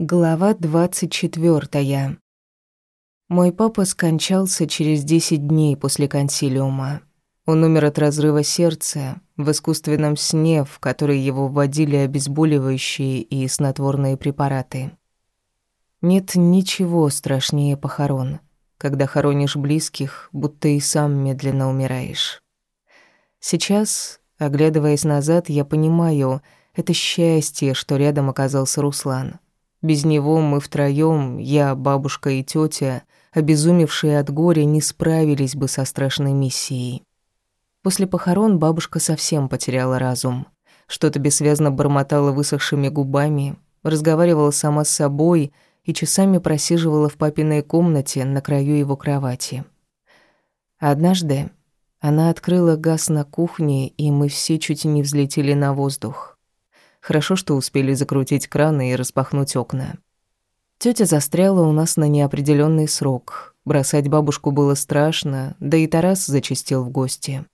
Глава двадцать четвёртая. Мой папа скончался через десять дней после консилиума. Он умер от разрыва сердца в искусственном сне, в который его вводили обезболивающие и снотворные препараты. Нет ничего страшнее похорон, когда хоронишь близких, будто и сам медленно умираешь. Сейчас, оглядываясь назад, я понимаю, это счастье, что рядом оказался Руслан — без него мы втроём, я, бабушка и тётя, обезумевшие от горя, не справились бы со страшной миссией. После похорон бабушка совсем потеряла разум. Что-то бессвязно бормотала высохшими губами, разговаривала сама с собой и часами просиживала в папиной комнате на краю его кровати. Однажды она открыла газ на кухне, и мы все чуть не взлетели на воздух. Хорошо, что успели закрутить краны и распахнуть окна. Тётя застряла у нас на неопределённый срок. Бросать бабушку было страшно, да и Тарас зачастил в гости.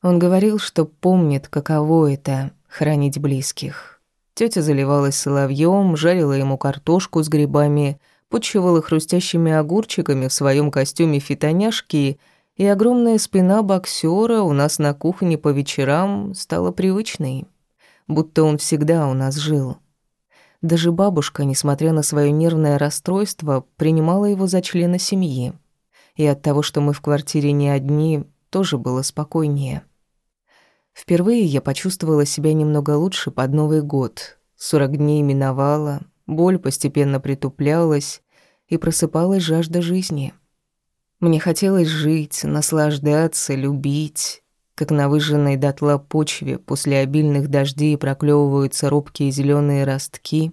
Он говорил, что помнит, каково это — хранить близких. Тётя заливалась соловьём, жарила ему картошку с грибами, почивала хрустящими огурчиками в своём костюме фитоняшки, и огромная спина боксёра у нас на кухне по вечерам стала привычной будто он всегда у нас жил. Даже бабушка, несмотря на свое нервное расстройство, принимала его за члена семьи. И от того, что мы в квартире не одни, тоже было спокойнее. Впервые я почувствовала себя немного лучше под Новый год. Сорок дней миновало, боль постепенно притуплялась, и просыпалась жажда жизни. Мне хотелось жить, наслаждаться, любить, как на выжженной дотла почве после обильных дождей проклевываются робкие зеленые ростки,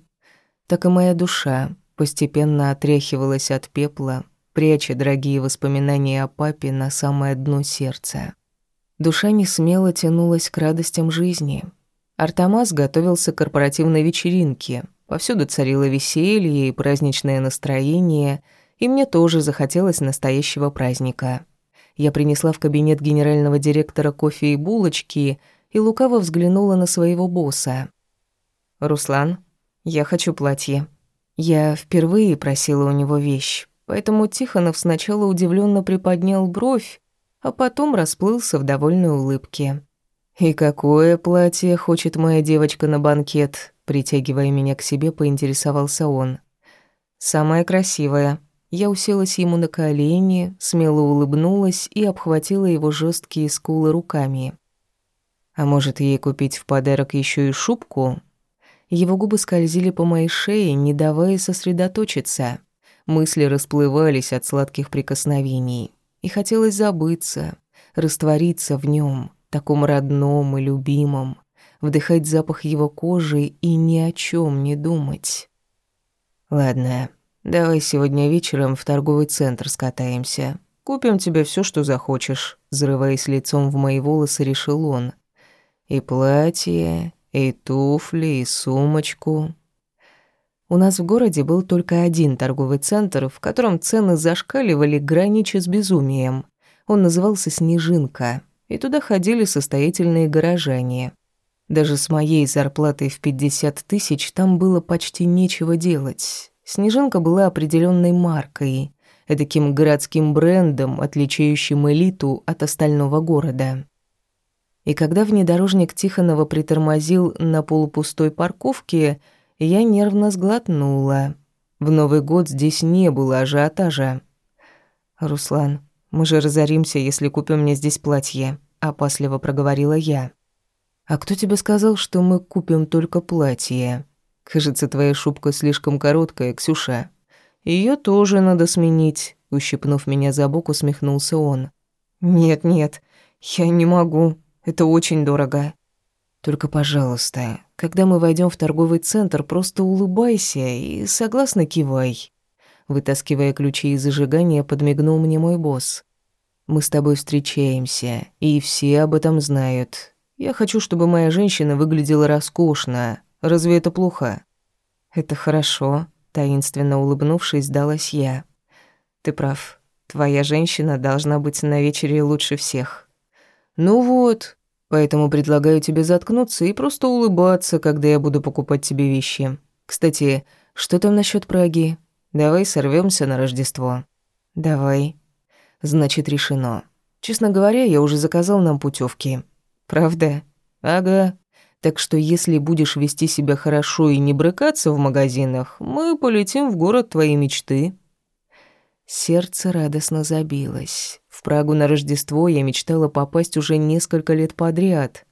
так и моя душа постепенно отряхивалась от пепла, пряча дорогие воспоминания о папе на самое дно сердца. Душа не смело тянулась к радостям жизни. Артамас готовился к корпоративной вечеринке. Повсюду царило веселье и праздничное настроение, и мне тоже захотелось настоящего праздника — я принесла в кабинет генерального директора кофе и булочки и лукаво взглянула на своего босса. «Руслан, я хочу платье». Я впервые просила у него вещь, поэтому Тихонов сначала удивленно приподнял бровь, а потом расплылся в довольной улыбке. «И какое платье хочет моя девочка на банкет?» Притягивая меня к себе, поинтересовался он. «Самое красивое», я уселась ему на колени, смело улыбнулась и обхватила его жесткие скулы руками. А может, ей купить в подарок еще и шубку? Его губы скользили по моей шее, не давая сосредоточиться. Мысли расплывались от сладких прикосновений. И хотелось забыться, раствориться в нем, таком родном и любимом, вдыхать запах его кожи и ни о чем не думать. Ладно, Давай сегодня вечером в торговый центр скатаемся. Купим тебе все, что захочешь», — взрываясь лицом в мои волосы, решил он. «И платье, и туфли, и сумочку». У нас в городе был только один торговый центр, в котором цены зашкаливали, гранича с безумием. Он назывался «Снежинка», и туда ходили состоятельные горожане. Даже с моей зарплатой в 50 тысяч там было почти нечего делать. Снежинка была определенной маркой, таким городским брендом, отличающим элиту от остального города. И когда внедорожник Тихонова притормозил на полупустой парковке, я нервно сглотнула. В Новый год здесь не было ажиотажа. «Руслан, мы же разоримся, если купим мне здесь платье», — опасливо проговорила я. «А кто тебе сказал, что мы купим только платье?» Кажется, твоя шубка слишком короткая, Ксюша. Ее тоже надо сменить. Ущипнув меня за бок, усмехнулся он. Нет, нет, я не могу. Это очень дорого. Только, пожалуйста, когда мы войдем в торговый центр, просто улыбайся и согласно кивай. Вытаскивая ключи из зажигания, подмигнул мне мой босс. Мы с тобой встречаемся, и все об этом знают. Я хочу, чтобы моя женщина выглядела роскошно, Разве это плохо? Это хорошо, таинственно улыбнувшись, сдалась я. Ты прав. Твоя женщина должна быть на вечере лучше всех. Ну вот, поэтому предлагаю тебе заткнуться и просто улыбаться, когда я буду покупать тебе вещи. Кстати, Что там насчет Праги? Давай сорвемся на Рождество. Давай. Значит, решено. Честно говоря, я уже заказал нам путевки. Правда? Ага. Так что если будешь вести себя хорошо и не брыкаться в магазинах, мы полетим в город твоей мечты. Сердце радостно забилось. В Прагу на Рождество я мечтала попасть уже несколько лет подряд.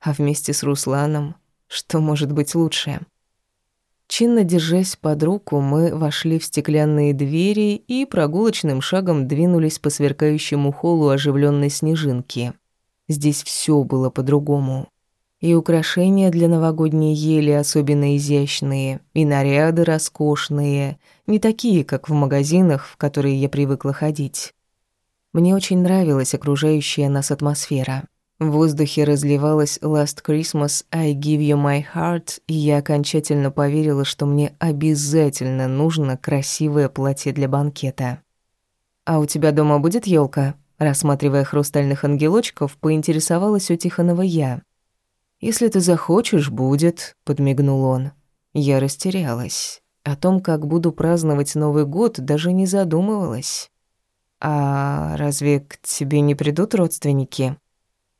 А вместе с Русланом, что может быть лучше? Чинно держась под руку, мы вошли в стеклянные двери и прогулочным шагом двинулись по сверкающему холлу оживленной снежинки. Здесь все было по-другому. И украшения для новогодней ели особенно изящные, и наряды роскошные, не такие, как в магазинах, в которые я привыкла ходить. Мне очень нравилась окружающая нас атмосфера. В воздухе разливалась «Last Christmas, I give you my heart», и я окончательно поверила, что мне обязательно нужно красивое платье для банкета. «А у тебя дома будет елка? Рассматривая хрустальных ангелочков, поинтересовалась у Тихонова я. «Если ты захочешь, будет», — подмигнул он. Я растерялась. О том, как буду праздновать Новый год, даже не задумывалась. «А разве к тебе не придут родственники?»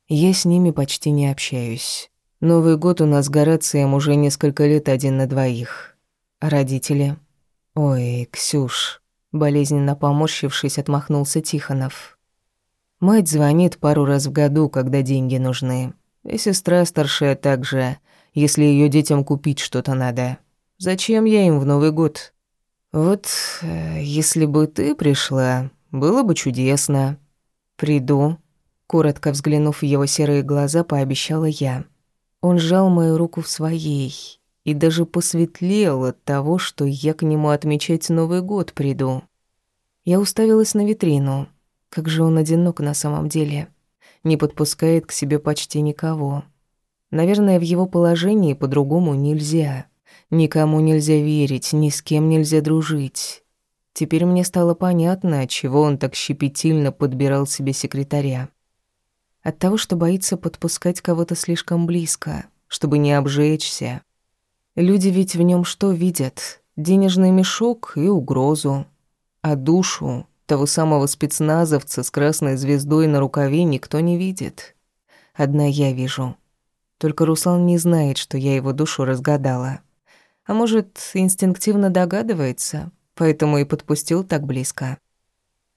Я с ними почти не общаюсь. Новый год у нас с Горацием уже несколько лет один на двоих. Родители? Ой, Ксюш. Болезненно поморщившись, отмахнулся Тихонов. Мать звонит пару раз в году, когда деньги нужны. И сестра старшая также, если ее детям купить что-то надо. Зачем я им в Новый год? Вот, э, если бы ты пришла, было бы чудесно. Приду, Коротко взглянув в его серые глаза, пообещала я. Он сжал мою руку в своей и даже посветлел от того, что я к нему отмечать Новый год приду. Я уставилась на витрину. Как же он одинок на самом деле. Не подпускает к себе почти никого. Наверное, в его положении по-другому нельзя. Никому нельзя верить, ни с кем нельзя дружить. Теперь мне стало понятно, чего он так щепетильно подбирал себе секретаря. От того, что боится подпускать кого-то слишком близко, чтобы не обжечься. Люди ведь в нем что видят? Денежный мешок и угрозу. А душу того самого спецназовца с красной звездой на рукаве никто не видит. Одна я вижу. Только Руслан не знает, что я его душу разгадала. А может, инстинктивно догадывается, поэтому и подпустил так близко.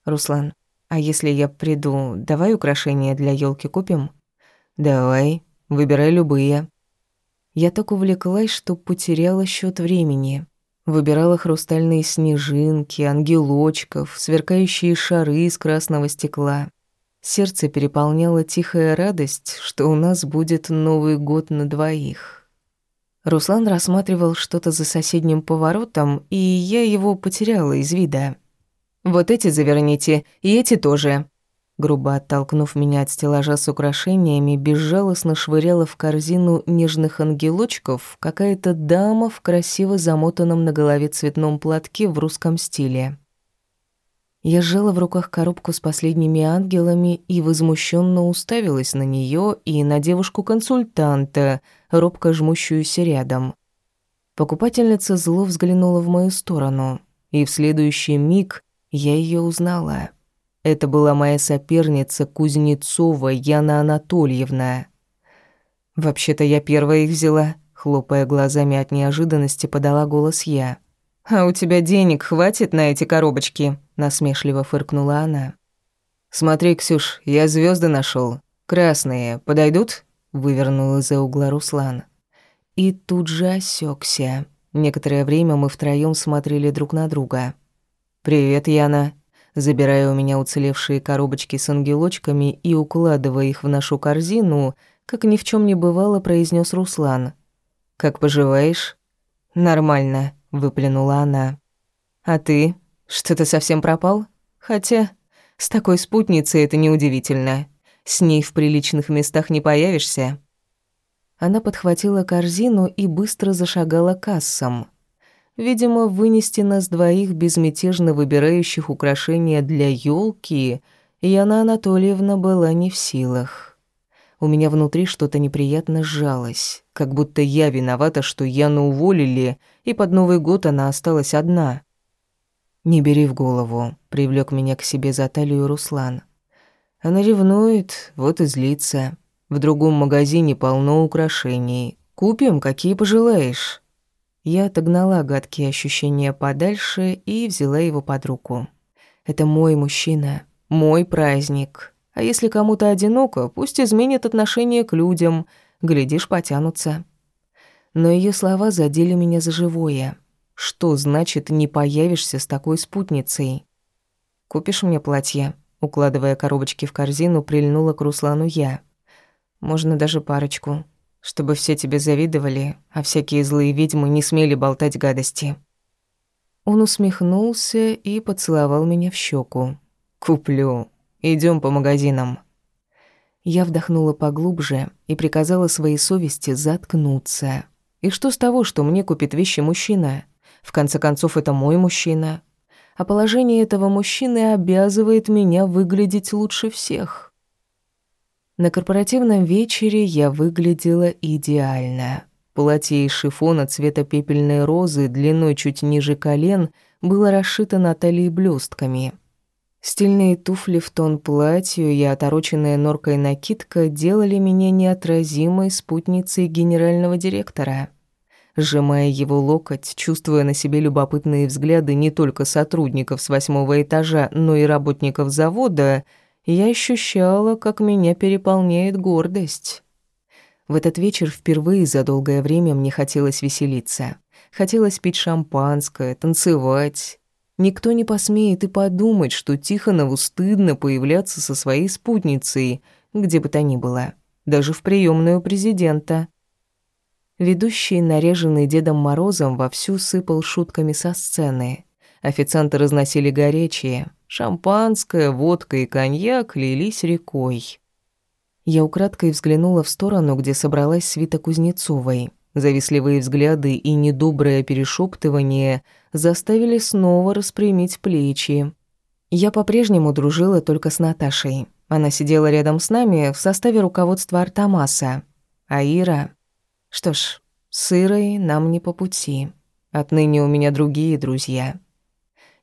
Руслан, а если я приду, давай украшения для елки купим? Давай, выбирай любые. Я так увлеклась, что потеряла счет времени. Выбирала хрустальные снежинки, ангелочков, сверкающие шары из красного стекла. Сердце переполняло тихая радость, что у нас будет Новый год на двоих. Руслан рассматривал что-то за соседним поворотом, и я его потеряла из вида. Вот эти заверните, и эти тоже». Грубо оттолкнув меня от стеллажа с украшениями, безжалостно швыряла в корзину нежных ангелочков какая-то дама в красиво замотанном на голове цветном платке в русском стиле. Я сжала в руках коробку с последними ангелами и возмущенно уставилась на нее и на девушку-консультанта, робко жмущуюся рядом. Покупательница зло взглянула в мою сторону, и в следующий миг я ее узнала. Это была моя соперница Кузнецова Яна Анатольевна. Вообще-то я первая их взяла, хлопая глазами от неожиданности, подала голос я. А у тебя денег хватит на эти коробочки? насмешливо фыркнула она. Смотри, Ксюш, я звезды нашел. Красные подойдут? вывернул из-за угла Руслан. И тут же осекся. Некоторое время мы втроем смотрели друг на друга. «Привет, Яна». Забирая у меня уцелевшие коробочки с ангелочками и укладывая их в нашу корзину, как ни в чем не бывало, произнес Руслан. «Как поживаешь?» «Нормально», — выплюнула она. «А ты? Что-то совсем пропал? Хотя, с такой спутницей это неудивительно. С ней в приличных местах не появишься». Она подхватила корзину и быстро зашагала к кассам. Видимо, вынести нас двоих, безмятежно выбирающих украшения для елки, Яна Анатольевна была не в силах. У меня внутри что-то неприятно сжалось, как будто я виновата, что Яну уволили, и под Новый год она осталась одна. «Не бери в голову», — привлёк меня к себе за талию Руслан. «Она ревнует, вот и злится. В другом магазине полно украшений. Купим, какие пожелаешь». Я отогнала гадкие ощущения подальше и взяла его под руку. «Это мой мужчина, мой праздник. А если кому-то одиноко, пусть изменит отношение к людям, глядишь, потянутся». Но ее слова задели меня за живое. Что значит «не появишься с такой спутницей»? «Купишь мне платье?» Укладывая коробочки в корзину, прильнула к Руслану я. «Можно даже парочку чтобы все тебе завидовали, а всякие злые ведьмы не смели болтать гадости». Он усмехнулся и поцеловал меня в щеку. «Куплю. Идем по магазинам». Я вдохнула поглубже и приказала своей совести заткнуться. И что с того, что мне купит вещи мужчина? В конце концов, это мой мужчина. А положение этого мужчины обязывает меня выглядеть лучше всех. На корпоративном вечере я выглядела идеально. Платье из шифона цвета пепельной розы длиной чуть ниже колен было расшито на талии блестками. Стильные туфли в тон платью и отороченная норкой накидка делали меня неотразимой спутницей генерального директора. Сжимая его локоть, чувствуя на себе любопытные взгляды не только сотрудников с восьмого этажа, но и работников завода — я ощущала, как меня переполняет гордость. В этот вечер впервые за долгое время мне хотелось веселиться. Хотелось пить шампанское, танцевать. Никто не посмеет и подумать, что Тихонову стыдно появляться со своей спутницей, где бы то ни было, даже в приемную президента. Ведущий, наряженный Дедом Морозом, вовсю сыпал шутками со сцены. Официанты разносили горячее, Шампанское, водка и коньяк лились рекой. Я украдкой взглянула в сторону, где собралась свита Кузнецовой. Завистливые взгляды и недоброе перешептывание заставили снова распрямить плечи. Я по-прежнему дружила только с Наташей. Она сидела рядом с нами в составе руководства Артамаса. А Ира... Что ж, с Ирой нам не по пути. Отныне у меня другие друзья.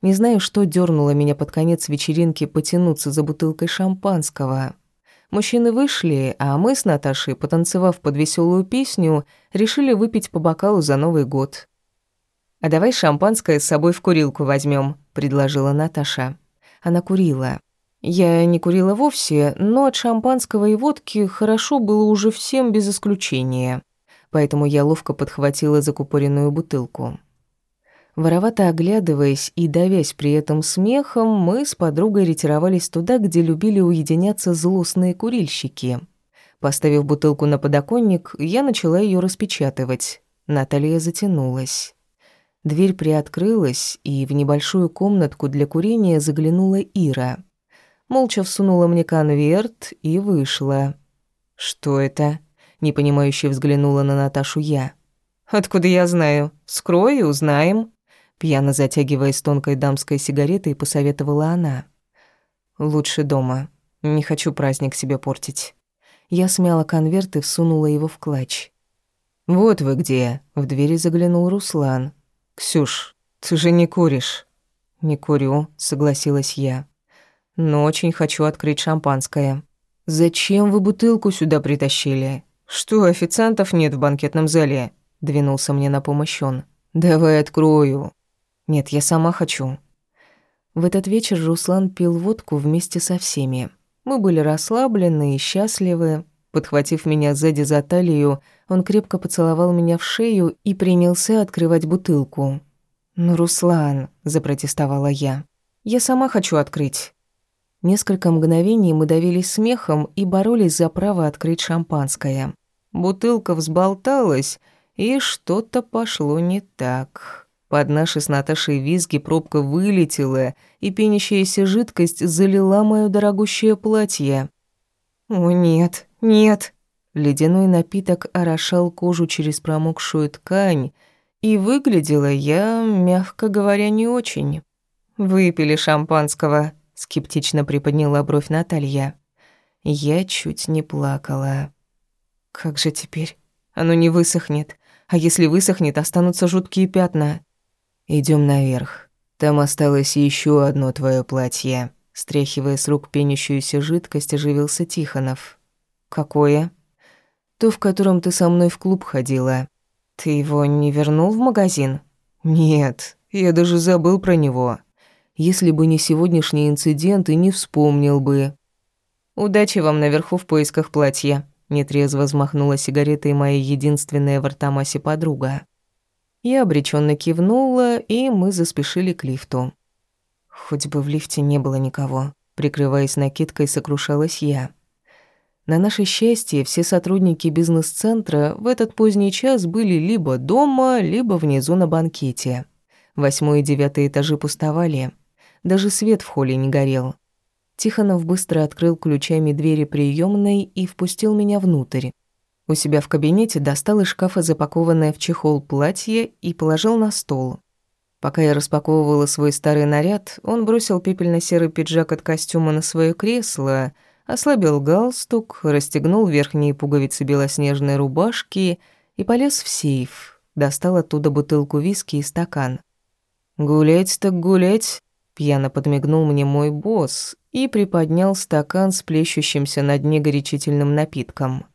Не знаю, что дернуло меня под конец вечеринки потянуться за бутылкой шампанского. Мужчины вышли, а мы с Наташей, потанцевав под веселую песню, решили выпить по бокалу за Новый год. «А давай шампанское с собой в курилку возьмем, предложила Наташа. Она курила. Я не курила вовсе, но от шампанского и водки хорошо было уже всем без исключения. Поэтому я ловко подхватила закупоренную бутылку. Воровато оглядываясь и давясь при этом смехом, мы с подругой ретировались туда, где любили уединяться злостные курильщики. Поставив бутылку на подоконник, я начала ее распечатывать. Наталья затянулась. Дверь приоткрылась, и в небольшую комнатку для курения заглянула Ира. Молча всунула мне конверт и вышла. «Что это?» — непонимающе взглянула на Наташу я. «Откуда я знаю? Скрой и узнаем», Пьяно затягиваясь тонкой дамской сигаретой, посоветовала она. «Лучше дома. Не хочу праздник себе портить». Я смяла конверт и всунула его в клатч. «Вот вы где!» — в двери заглянул Руслан. «Ксюш, ты же не куришь?» «Не курю», — согласилась я. «Но очень хочу открыть шампанское». «Зачем вы бутылку сюда притащили? Что, официантов нет в банкетном зале?» — двинулся мне на помощь он. «Давай открою». Нет, я сама хочу. В этот вечер Руслан пил водку вместе со всеми. Мы были расслаблены и счастливы. Подхватив меня сзади за талию, он крепко поцеловал меня в шею и принялся открывать бутылку. «Ну, Руслан», — запротестовала я, — «я сама хочу открыть». Несколько мгновений мы давились смехом и боролись за право открыть шампанское. Бутылка взболталась, и что-то пошло не так. Под наши с Наташей визги пробка вылетела, и пенящаяся жидкость залила моё дорогущее платье. «О, нет, нет!» Ледяной напиток орошал кожу через промокшую ткань, и выглядела я, мягко говоря, не очень. «Выпили шампанского», — скептично приподняла бровь Наталья. Я чуть не плакала. Как же теперь? Оно не высохнет. А если высохнет, останутся жуткие пятна. Идем наверх. Там осталось еще одно твое платье. Стряхивая с рук пенящуюся жидкость, оживился Тихонов. Какое? То, в котором ты со мной в клуб ходила. Ты его не вернул в магазин? Нет, я даже забыл про него. Если бы не сегодняшний инцидент, и не вспомнил бы. Удачи вам наверху в поисках платья. Нетрезво взмахнула сигаретой моя единственная в Артамасе подруга. Я обреченно кивнула, и мы заспешили к лифту. Хоть бы в лифте не было никого. Прикрываясь накидкой, сокрушалась я. На наше счастье, все сотрудники бизнес-центра в этот поздний час были либо дома, либо внизу на банкете. Восьмой и девятый этажи пустовали. Даже свет в холле не горел. Тихонов быстро открыл ключами двери приемной и впустил меня внутрь. У себя в кабинете достал из шкафа запакованное в чехол платье и положил на стол. Пока я распаковывала свой старый наряд, он бросил пепельно-серый пиджак от костюма на свое кресло — ослабил галстук, расстегнул верхние пуговицы белоснежной рубашки и полез в сейф. Достал оттуда бутылку виски и стакан. «Гулять так гулять», — пьяно подмигнул мне мой босс и приподнял стакан с плещущимся на дне горячительным напитком.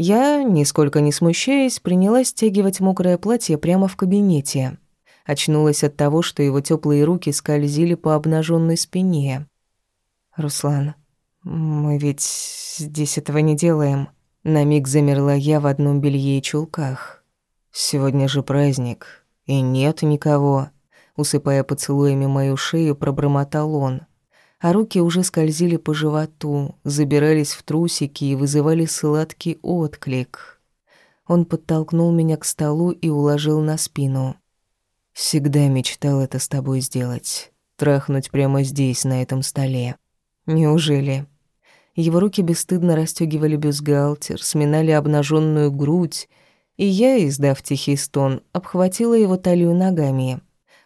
Я, нисколько не смущаясь, принялась стягивать мокрое платье прямо в кабинете. Очнулась от того, что его теплые руки скользили по обнаженной спине. «Руслан, «Мы ведь здесь этого не делаем». На миг замерла я в одном белье и чулках. «Сегодня же праздник, и нет никого». Усыпая поцелуями мою шею, пробормотал он. А руки уже скользили по животу, забирались в трусики и вызывали сладкий отклик. Он подтолкнул меня к столу и уложил на спину. «Всегда мечтал это с тобой сделать. Трахнуть прямо здесь, на этом столе». Неужели? Его руки бесстыдно расстёгивали бюстгальтер, сминали обнаженную грудь, и я, издав тихий стон, обхватила его талию ногами.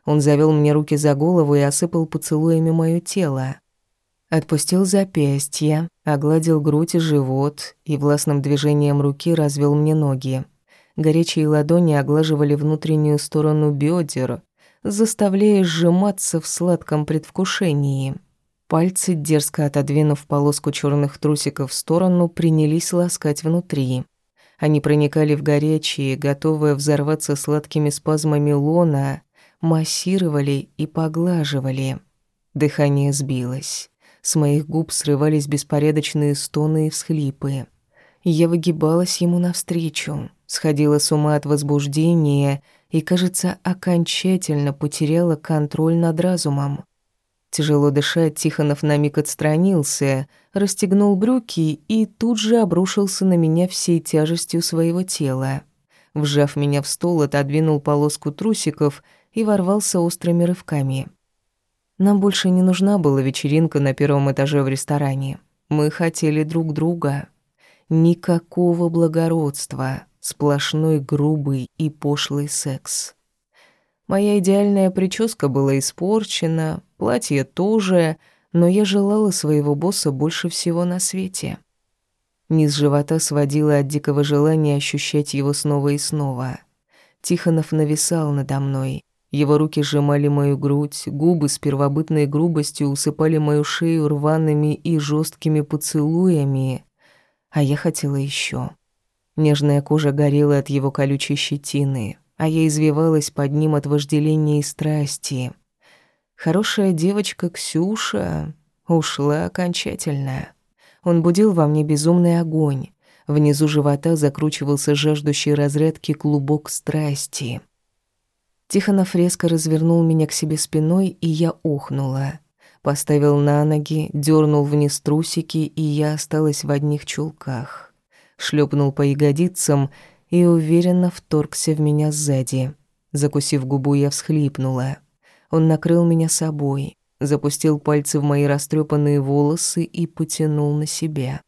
Он завел мне руки за голову и осыпал поцелуями моё тело. Отпустил запястье, огладил грудь и живот и властным движением руки развел мне ноги. Горячие ладони оглаживали внутреннюю сторону бедер, заставляя сжиматься в сладком предвкушении. Пальцы, дерзко отодвинув полоску черных трусиков в сторону, принялись ласкать внутри. Они проникали в горячие, готовые взорваться сладкими спазмами лона, массировали и поглаживали. Дыхание сбилось. С моих губ срывались беспорядочные стоны и всхлипы. Я выгибалась ему навстречу, сходила с ума от возбуждения и, кажется, окончательно потеряла контроль над разумом. Тяжело дыша, Тихонов на миг отстранился, расстегнул брюки и тут же обрушился на меня всей тяжестью своего тела. Вжав меня в стол, отодвинул полоску трусиков и ворвался острыми рывками. Нам больше не нужна была вечеринка на первом этаже в ресторане. Мы хотели друг друга. Никакого благородства, сплошной грубый и пошлый секс. Моя идеальная прическа была испорчена, платье тоже, но я желала своего босса больше всего на свете. Низ живота сводила от дикого желания ощущать его снова и снова. Тихонов нависал надо мной. Его руки сжимали мою грудь, губы с первобытной грубостью усыпали мою шею рваными и жесткими поцелуями, а я хотела еще. Нежная кожа горела от его колючей щетины, а я извивалась под ним от вожделения и страсти. Хорошая девочка Ксюша ушла окончательно. Он будил во мне безумный огонь. Внизу живота закручивался жаждущий разрядки клубок страсти. Тихонов резко развернул меня к себе спиной, и я охнула. Поставил на ноги, дернул вниз трусики, и я осталась в одних чулках. Шлепнул по ягодицам и уверенно вторгся в меня сзади. Закусив губу, я всхлипнула. Он накрыл меня собой, запустил пальцы в мои растрепанные волосы и потянул на себя.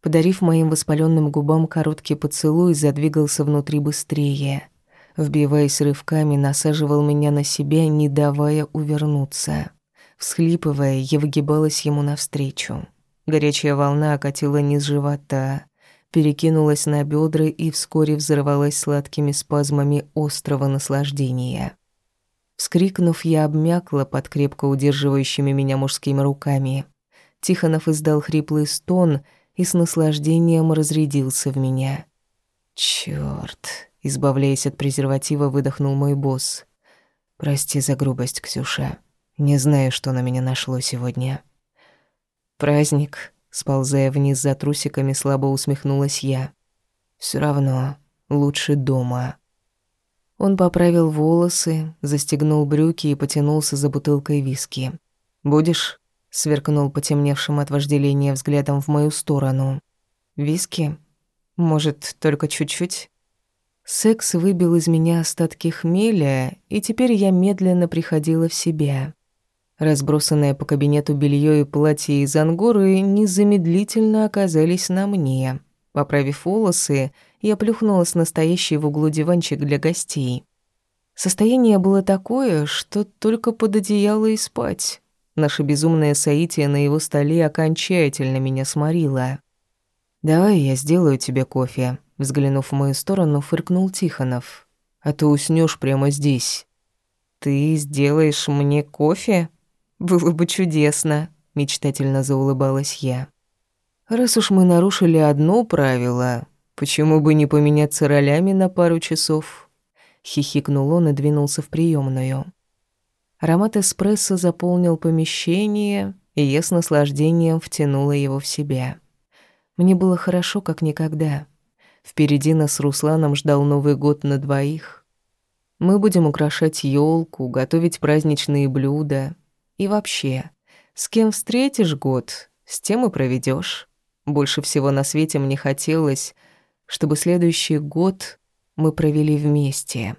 Подарив моим воспаленным губам короткий поцелуй, задвигался внутри быстрее. Вбиваясь рывками, насаживал меня на себя, не давая увернуться. Всхлипывая, я выгибалась ему навстречу. Горячая волна окатила низ живота, перекинулась на бедра и вскоре взорвалась сладкими спазмами острого наслаждения. Вскрикнув, я обмякла под крепко удерживающими меня мужскими руками. Тихонов издал хриплый стон и с наслаждением разрядился в меня. «Чёрт!» — избавляясь от презерватива, выдохнул мой босс. «Прости за грубость, Ксюша. Не знаю, что на меня нашло сегодня». «Праздник», — сползая вниз за трусиками, слабо усмехнулась я. «Всё равно лучше дома». Он поправил волосы, застегнул брюки и потянулся за бутылкой виски. «Будешь?» — сверкнул потемневшим от вожделения взглядом в мою сторону. «Виски? Может, только чуть-чуть?» Секс выбил из меня остатки хмеля, и теперь я медленно приходила в себя. Разбросанное по кабинету белье и платье из ангоры незамедлительно оказались на мне. Поправив волосы, я плюхнулась на стоящий в углу диванчик для гостей. Состояние было такое, что только под одеяло и спать. Наше безумное соитие на его столе окончательно меня сморило. «Давай я сделаю тебе кофе», — взглянув в мою сторону, фыркнул Тихонов. «А ты уснёшь прямо здесь». «Ты сделаешь мне кофе? Было бы чудесно», — мечтательно заулыбалась я. «Раз уж мы нарушили одно правило, Почему бы не поменяться ролями на пару часов? Хихикнул он и двинулся в приемную. Аромат эспрессо заполнил помещение, и я с наслаждением втянула его в себя. Мне было хорошо, как никогда. Впереди нас с Русланом ждал Новый год на двоих. Мы будем украшать елку, готовить праздничные блюда. И вообще, с кем встретишь год, с тем и проведешь. Больше всего на свете мне хотелось, чтобы следующий год мы провели вместе.